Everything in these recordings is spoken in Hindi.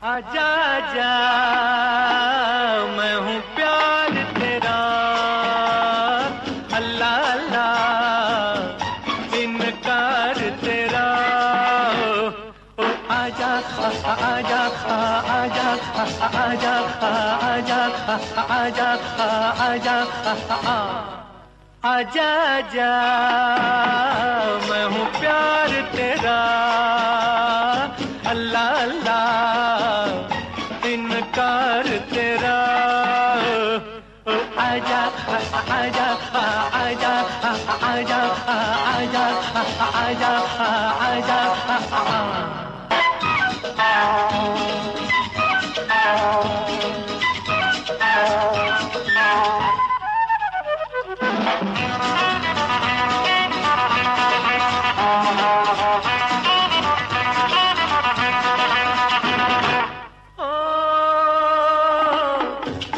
आजा जा मैं हूँ प्यार तेरा अल्लाह अल्लाह इनकार तेरा ओ आजा खा आजा खा आजा खा आजा खा आजा खा आजा खा आजा खा आजा जा 啊呀油啊啊啊啊啊啊啊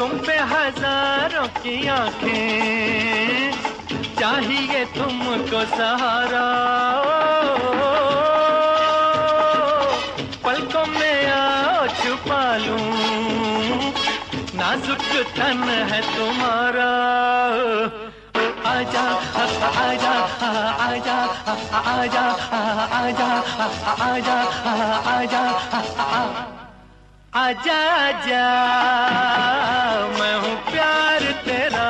तुम पे हज़ारों की आँखें, चाहिए तुमको सहारा। पलकों में आओ, छुपा लूँ। नाजुक तन है तुम्हारा। आजा आजा आजा आजा आजा आजा आजा आजा। आजा मैं हूँ प्यार तेरा।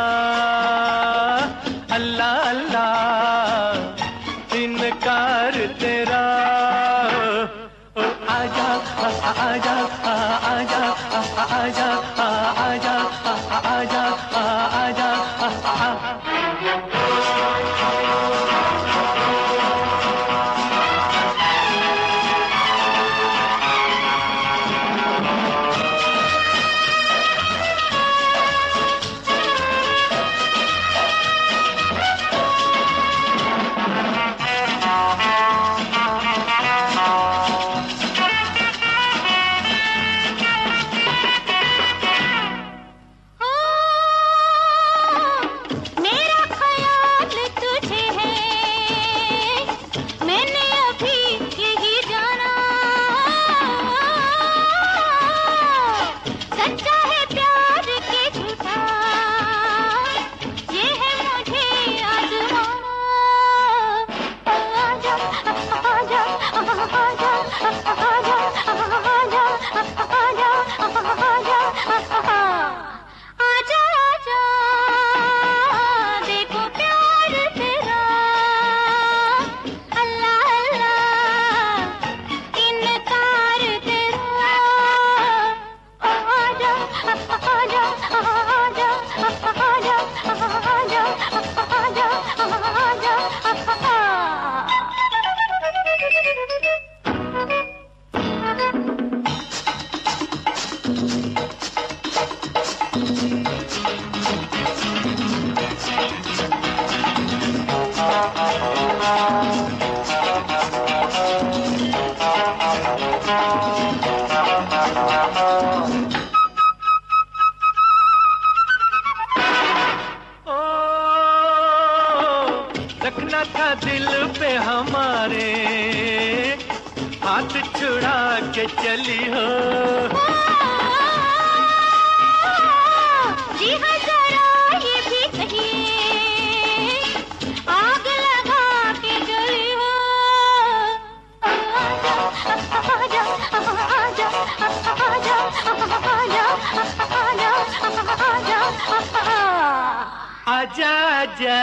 अल्लाह अल्लाह इनकार तेरा। ओ आजा आजा आजा के चली हो। जी हाँ जरा ये भी कहिए। आग लगा के जली हो। आजा आजा आजा आजा आजा आजा। आजा आजा आजा